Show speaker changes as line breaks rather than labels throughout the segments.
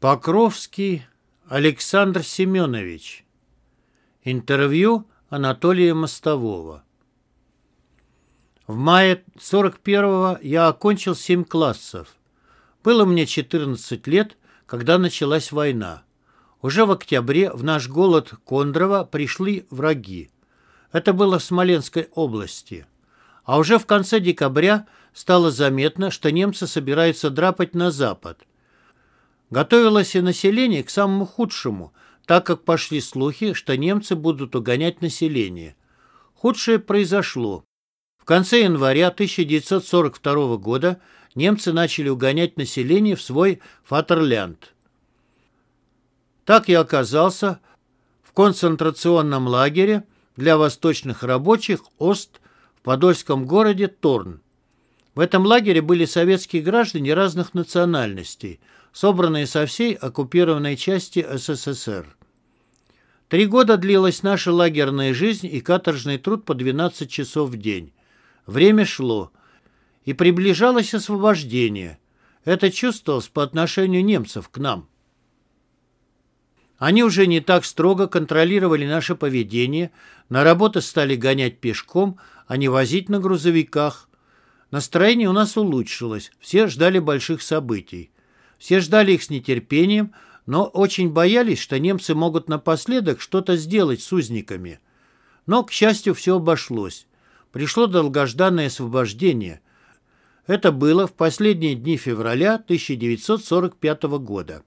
Покровский Александр Семенович. Интервью Анатолия Мостового. В мае 41-го я окончил 7 классов. Было мне 14 лет, когда началась война. Уже в октябре в наш голод Кондрова пришли враги. Это было в Смоленской области. А уже в конце декабря стало заметно, что немцы собираются драпать на запад. Готовилось и население к самому худшему, так как пошли слухи, что немцы будут угонять население. Худшее произошло. В конце января 1942 года немцы начали угонять население в свой Фатерлянд. Так я оказался в концентрационном лагере для восточных рабочих Ост в подольском городе Торн. В этом лагере были советские граждане разных национальностей – собранные со всей оккупированной части СССР. Три года длилась наша лагерная жизнь и каторжный труд по 12 часов в день. Время шло, и приближалось освобождение. Это чувствовалось по отношению немцев к нам. Они уже не так строго контролировали наше поведение, на работу стали гонять пешком, а не возить на грузовиках. Настроение у нас улучшилось, все ждали больших событий. Все ждали их с нетерпением, но очень боялись, что немцы могут напоследок что-то сделать с узниками. Но, к счастью, все обошлось. Пришло долгожданное освобождение. Это было в последние дни февраля 1945 года.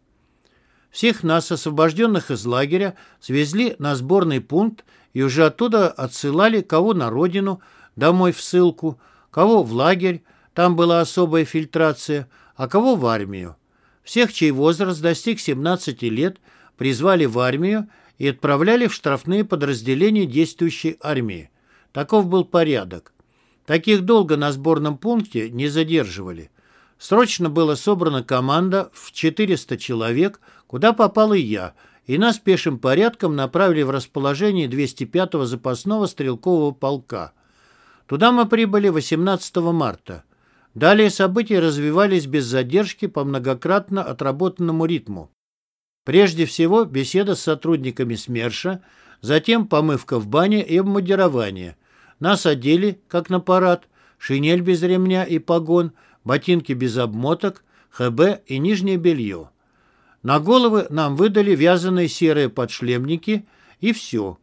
Всех нас, освобожденных из лагеря, свезли на сборный пункт и уже оттуда отсылали кого на родину, домой в ссылку, кого в лагерь, там была особая фильтрация, а кого в армию. Всех, чей возраст достиг 17 лет, призвали в армию и отправляли в штрафные подразделения действующей армии. Таков был порядок. Таких долго на сборном пункте не задерживали. Срочно была собрана команда в 400 человек, куда попал и я, и нас пешим порядком направили в расположение 205-го запасного стрелкового полка. Туда мы прибыли 18 марта. Далее события развивались без задержки по многократно отработанному ритму. Прежде всего, беседа с сотрудниками СМЕРШа, затем помывка в бане и обмундирование. Нас одели, как на парад, шинель без ремня и погон, ботинки без обмоток, ХБ и нижнее белье. На головы нам выдали вязаные серые подшлемники и все.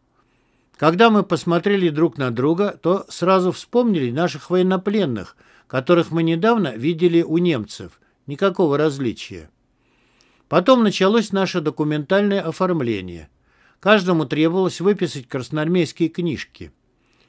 Когда мы посмотрели друг на друга, то сразу вспомнили наших военнопленных – которых мы недавно видели у немцев. Никакого различия. Потом началось наше документальное оформление. Каждому требовалось выписать красноармейские книжки.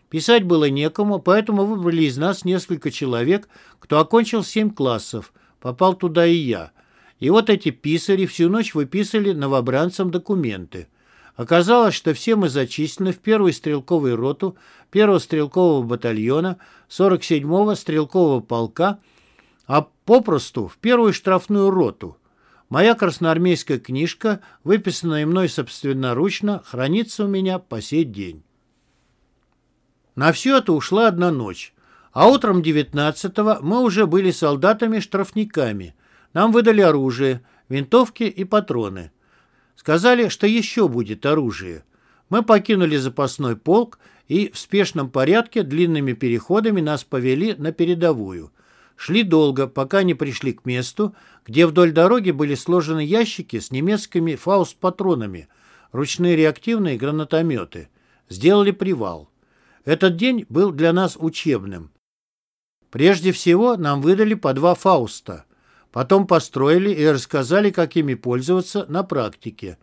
Писать было некому, поэтому выбрали из нас несколько человек, кто окончил семь классов. Попал туда и я. И вот эти писари всю ночь выписывали новобранцам документы – Оказалось, что все мы зачислены в первую стрелковую роту первого стрелкового батальона 47-го стрелкового полка, а попросту в первую штрафную роту. Моя красноармейская книжка, выписанная мной собственноручно, хранится у меня по сей день. На все это ушла одна ночь. А утром 19-го мы уже были солдатами-штрафниками. Нам выдали оружие, винтовки и патроны. Сказали, что еще будет оружие. Мы покинули запасной полк и в спешном порядке длинными переходами нас повели на передовую. Шли долго, пока не пришли к месту, где вдоль дороги были сложены ящики с немецкими фауст-патронами, ручные реактивные гранатометы. Сделали привал. Этот день был для нас учебным. Прежде всего нам выдали по два фауста – Потом построили и рассказали, как ими пользоваться на практике.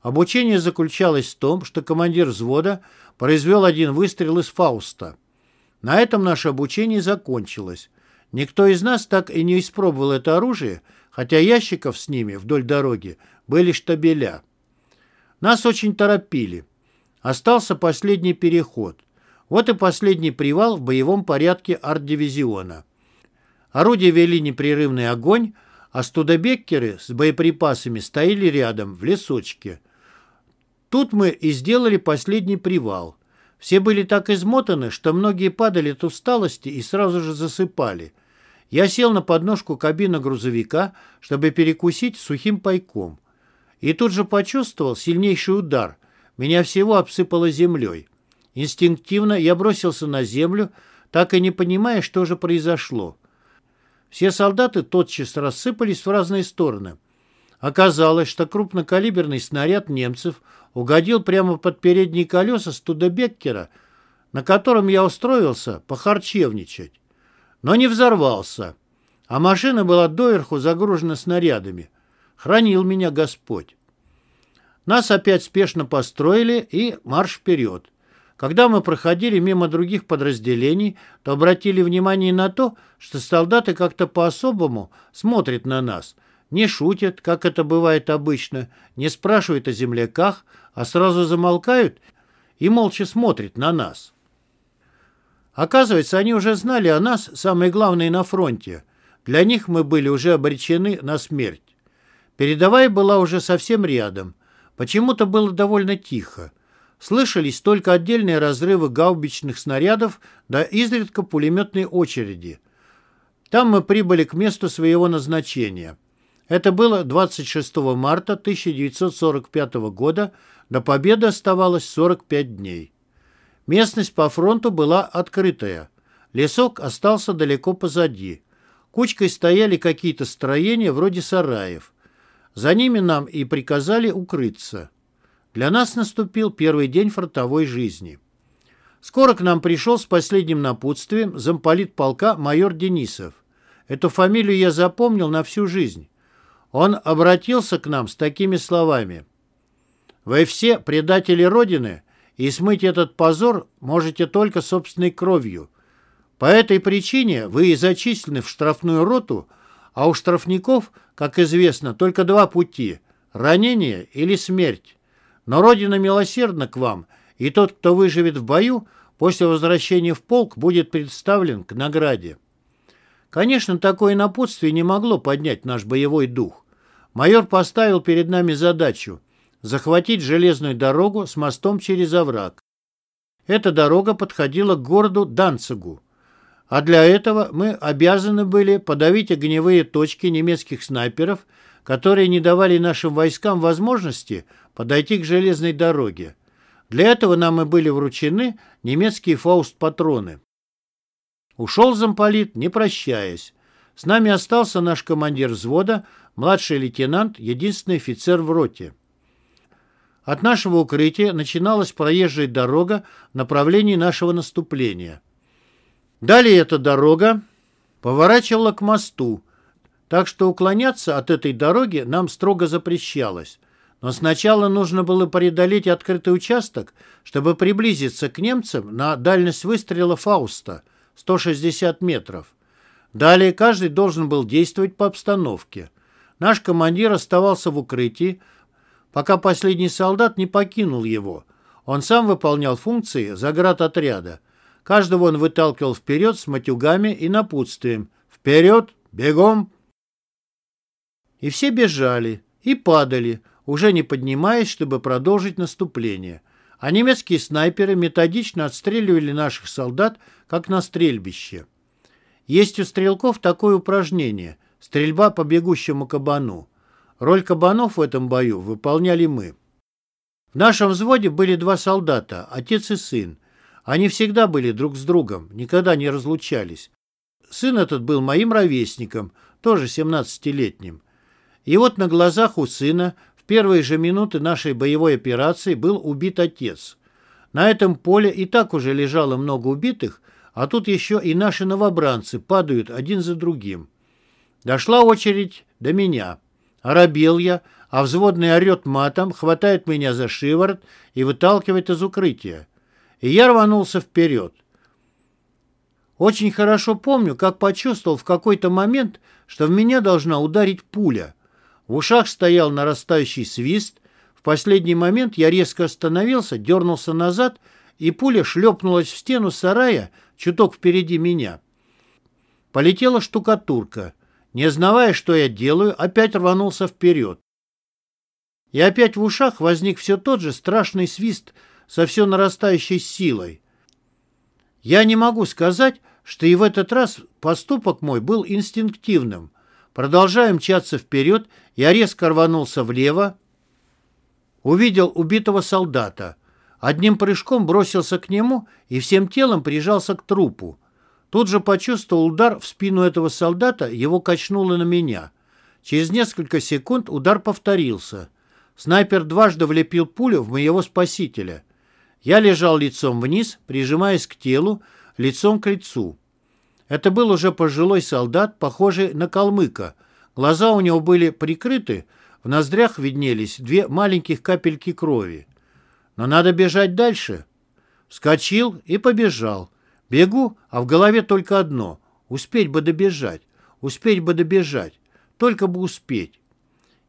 Обучение заключалось в том, что командир взвода произвел один выстрел из Фауста. На этом наше обучение закончилось. Никто из нас так и не испробовал это оружие, хотя ящиков с ними вдоль дороги были штабеля. Нас очень торопили. Остался последний переход. Вот и последний привал в боевом порядке арт-дивизиона. Орудия вели непрерывный огонь, а студебеккеры с боеприпасами стояли рядом, в лесочке. Тут мы и сделали последний привал. Все были так измотаны, что многие падали от усталости и сразу же засыпали. Я сел на подножку кабины грузовика, чтобы перекусить сухим пайком – и тут же почувствовал сильнейший удар. Меня всего обсыпало землей. Инстинктивно я бросился на землю, так и не понимая, что же произошло. Все солдаты тотчас рассыпались в разные стороны. Оказалось, что крупнокалиберный снаряд немцев угодил прямо под передние колеса Студебеккера, на котором я устроился похарчевничать. Но не взорвался, а машина была доверху загружена снарядами. Хранил меня Господь. Нас опять спешно построили и марш вперед. Когда мы проходили мимо других подразделений, то обратили внимание на то, что солдаты как-то по-особому смотрят на нас. Не шутят, как это бывает обычно, не спрашивают о земляках, а сразу замолкают и молча смотрят на нас. Оказывается, они уже знали о нас, самое главное, на фронте. Для них мы были уже обречены на смерть. Передовая была уже совсем рядом. Почему-то было довольно тихо. Слышались только отдельные разрывы гаубичных снарядов да изредка пулеметные очереди. Там мы прибыли к месту своего назначения. Это было 26 марта 1945 года, до победы оставалось 45 дней. Местность по фронту была открытая. Лесок остался далеко позади. Кучкой стояли какие-то строения вроде сараев. За ними нам и приказали укрыться. Для нас наступил первый день фронтовой жизни. Скоро к нам пришел с последним напутствием замполит полка майор Денисов. Эту фамилию я запомнил на всю жизнь. Он обратился к нам с такими словами. «Вы все предатели Родины, и смыть этот позор можете только собственной кровью. По этой причине вы и зачислены в штрафную роту, а у штрафников, как известно, только два пути – ранение или смерть. Но Родина милосердна к вам, и тот, кто выживет в бою, после возвращения в полк будет представлен к награде. Конечно, такое напутствие не могло поднять наш боевой дух. Майор поставил перед нами задачу захватить железную дорогу с мостом через овраг. Эта дорога подходила к городу Данцигу, а для этого мы обязаны были подавить огневые точки немецких снайперов, которые не давали нашим войскам возможности подойти к железной дороге. Для этого нам и были вручены немецкие фауст-патроны. Ушел замполит, не прощаясь. С нами остался наш командир взвода, младший лейтенант, единственный офицер в роте. От нашего укрытия начиналась проезжая дорога в направлении нашего наступления. Далее эта дорога поворачивала к мосту, так что уклоняться от этой дороги нам строго запрещалось. Но сначала нужно было преодолеть открытый участок, чтобы приблизиться к немцам на дальность выстрела Фауста – 160 метров. Далее каждый должен был действовать по обстановке. Наш командир оставался в укрытии, пока последний солдат не покинул его. Он сам выполнял функции заградотряда. Каждого он выталкивал вперед с матюгами и напутствием. «Вперед! Бегом!» И все бежали и падали, уже не поднимаясь, чтобы продолжить наступление. А немецкие снайперы методично отстреливали наших солдат, как на стрельбище. Есть у стрелков такое упражнение – стрельба по бегущему кабану. Роль кабанов в этом бою выполняли мы. В нашем взводе были два солдата, отец и сын. Они всегда были друг с другом, никогда не разлучались. Сын этот был моим ровесником, тоже 17-летним. И вот на глазах у сына в первые же минуты нашей боевой операции был убит отец. На этом поле и так уже лежало много убитых, а тут еще и наши новобранцы падают один за другим. Дошла очередь до меня. Оробел я, а взводный орет матом, хватает меня за шиворот и выталкивает из укрытия. И я рванулся вперед. Очень хорошо помню, как почувствовал в какой-то момент, что в меня должна ударить пуля – в ушах стоял нарастающий свист. В последний момент я резко остановился, дернулся назад, и пуля шлепнулась в стену сарая чуток впереди меня. Полетела штукатурка. Не знавая, что я делаю, опять рванулся вперед. И опять в ушах возник все тот же страшный свист со все нарастающей силой. Я не могу сказать, что и в этот раз поступок мой был инстинктивным. Продолжая мчаться вперед, я резко рванулся влево, Увидел убитого солдата. Одним прыжком бросился к нему и всем телом прижался к трупу. Тут же почувствовал удар в спину этого солдата, его качнуло на меня. Через несколько секунд удар повторился. Снайпер дважды влепил пулю в моего спасителя. Я лежал лицом вниз, прижимаясь к телу, лицом к лицу. Это был уже пожилой солдат, похожий на калмыка. Глаза у него были прикрыты, в ноздрях виднелись две маленьких капельки крови. Но надо бежать дальше. Вскочил и побежал. Бегу, а в голове только одно. Успеть бы добежать. Успеть бы добежать. Только бы успеть.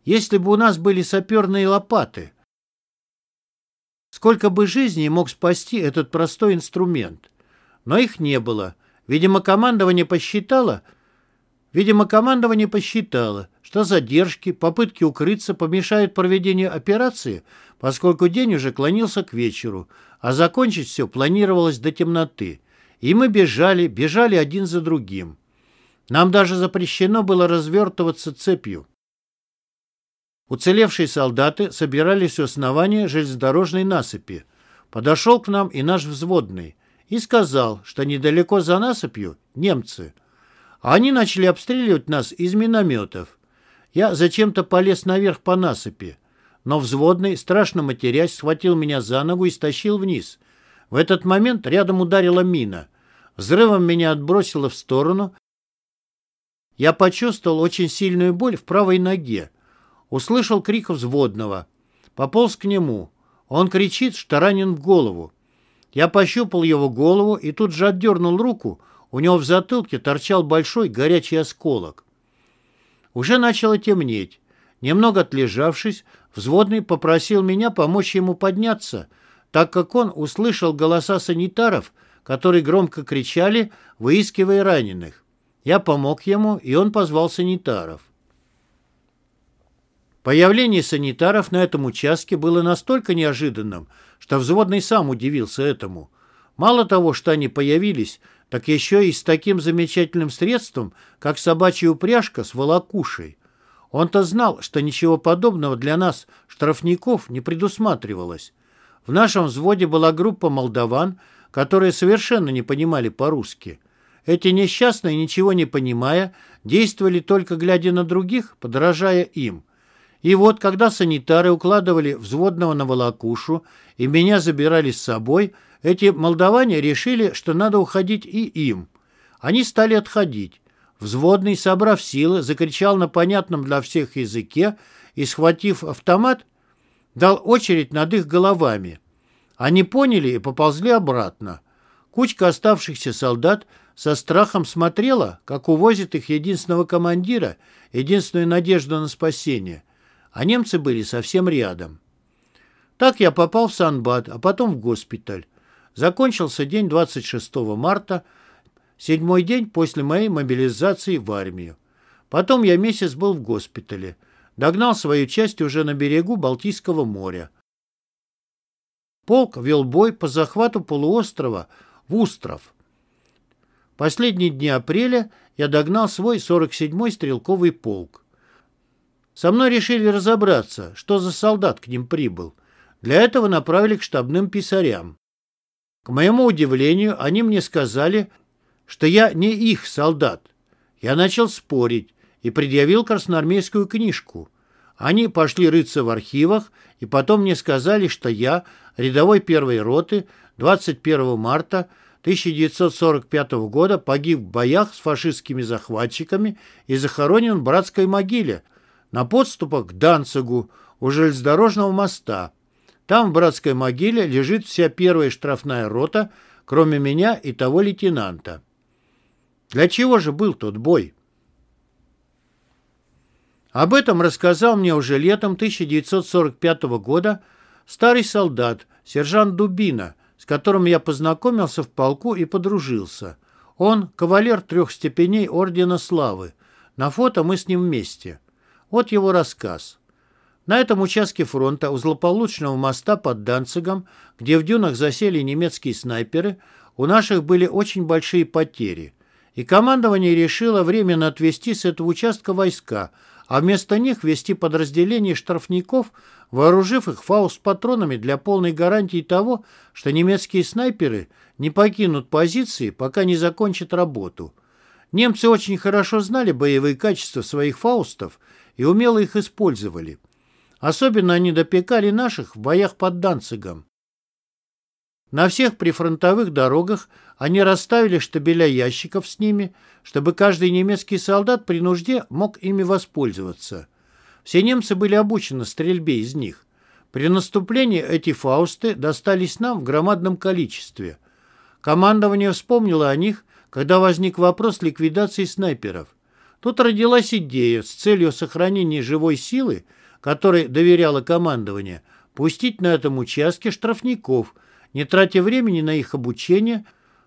Если бы у нас были саперные лопаты. Сколько бы жизней мог спасти этот простой инструмент. Но их не было. Видимо, командование посчитало, видимо, командование посчитало, что задержки, попытки укрыться помешают проведению операции, поскольку день уже клонился к вечеру, а закончить все планировалось до темноты. И мы бежали, бежали один за другим. Нам даже запрещено было развертываться цепью. Уцелевшие солдаты собирались у основания железнодорожной насыпи. Подошел к нам и наш взводный и сказал, что недалеко за насыпью немцы. А они начали обстреливать нас из минометов. Я зачем-то полез наверх по насыпи, но взводный, страшно матерясь, схватил меня за ногу и стащил вниз. В этот момент рядом ударила мина. Взрывом меня отбросило в сторону. Я почувствовал очень сильную боль в правой ноге. Услышал крик взводного. Пополз к нему. Он кричит, что ранен в голову. Я пощупал его голову и тут же отдернул руку. У него в затылке торчал большой горячий осколок. Уже начало темнеть. Немного отлежавшись, взводный попросил меня помочь ему подняться, так как он услышал голоса санитаров, которые громко кричали, выискивая раненых. Я помог ему, и он позвал санитаров. Появление санитаров на этом участке было настолько неожиданным, что взводный сам удивился этому. Мало того, что они появились, так еще и с таким замечательным средством, как собачья упряжка с волокушей. Он-то знал, что ничего подобного для нас, штрафников, не предусматривалось. В нашем взводе была группа молдаван, которые совершенно не понимали по-русски. Эти несчастные, ничего не понимая, действовали только глядя на других, подражая им – и вот, когда санитары укладывали взводного на волокушу и меня забирали с собой, эти молдаване решили, что надо уходить и им. Они стали отходить. Взводный, собрав силы, закричал на понятном для всех языке и, схватив автомат, дал очередь над их головами. Они поняли и поползли обратно. Кучка оставшихся солдат со страхом смотрела, как увозят их единственного командира, единственную надежду на спасение – а немцы были совсем рядом. Так я попал в Санбат, а потом в госпиталь. Закончился день 26 марта, седьмой день после моей мобилизации в армию. Потом я месяц был в госпитале. Догнал свою часть уже на берегу Балтийского моря. Полк вел бой по захвату полуострова в Устров. Последние дни апреля я догнал свой 47-й стрелковый полк. Со мной решили разобраться, что за солдат к ним прибыл. Для этого направили к штабным писарям. К моему удивлению, они мне сказали, что я не их солдат. Я начал спорить и предъявил красноармейскую книжку. Они пошли рыться в архивах, и потом мне сказали, что я, рядовой первой роты, 21 марта 1945 года погиб в боях с фашистскими захватчиками и захоронен в братской могиле, на подступах к Данцигу у железнодорожного моста. Там в братской могиле лежит вся первая штрафная рота, кроме меня и того лейтенанта. Для чего же был тот бой? Об этом рассказал мне уже летом 1945 года старый солдат, сержант Дубина, с которым я познакомился в полку и подружился. Он – кавалер трех степеней Ордена Славы. На фото мы с ним вместе. Вот его рассказ. На этом участке фронта у злополучного моста под Данцигом, где в дюнах засели немецкие снайперы, у наших были очень большие потери. И командование решило временно отвести с этого участка войска, а вместо них вести подразделение штрафников, вооружив их фауст-патронами для полной гарантии того, что немецкие снайперы не покинут позиции, пока не закончат работу. Немцы очень хорошо знали боевые качества своих фаустов и умело их использовали. Особенно они допекали наших в боях под Данцигом. На всех прифронтовых дорогах они расставили штабеля ящиков с ними, чтобы каждый немецкий солдат при нужде мог ими воспользоваться. Все немцы были обучены стрельбе из них. При наступлении эти фаусты достались нам в громадном количестве. Командование вспомнило о них, когда возник вопрос ликвидации снайперов. Тут родилась идея с целью сохранения живой силы – которой доверяло командование, пустить на этом участке штрафников, не тратя времени на их обучение,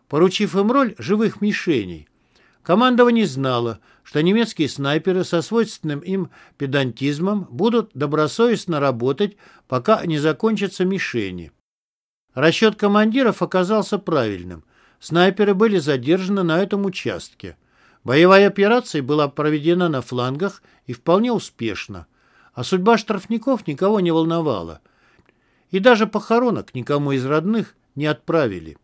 поручив им роль живых мишеней. Командование знало, что немецкие снайперы со свойственным им педантизмом будут добросовестно работать, пока не закончатся мишени. Расчет командиров оказался правильным. Снайперы были задержаны на этом участке. Боевая операция была проведена на флангах и вполне успешно. А судьба штрафников никого не волновала. И даже похоронок никому из родных не отправили.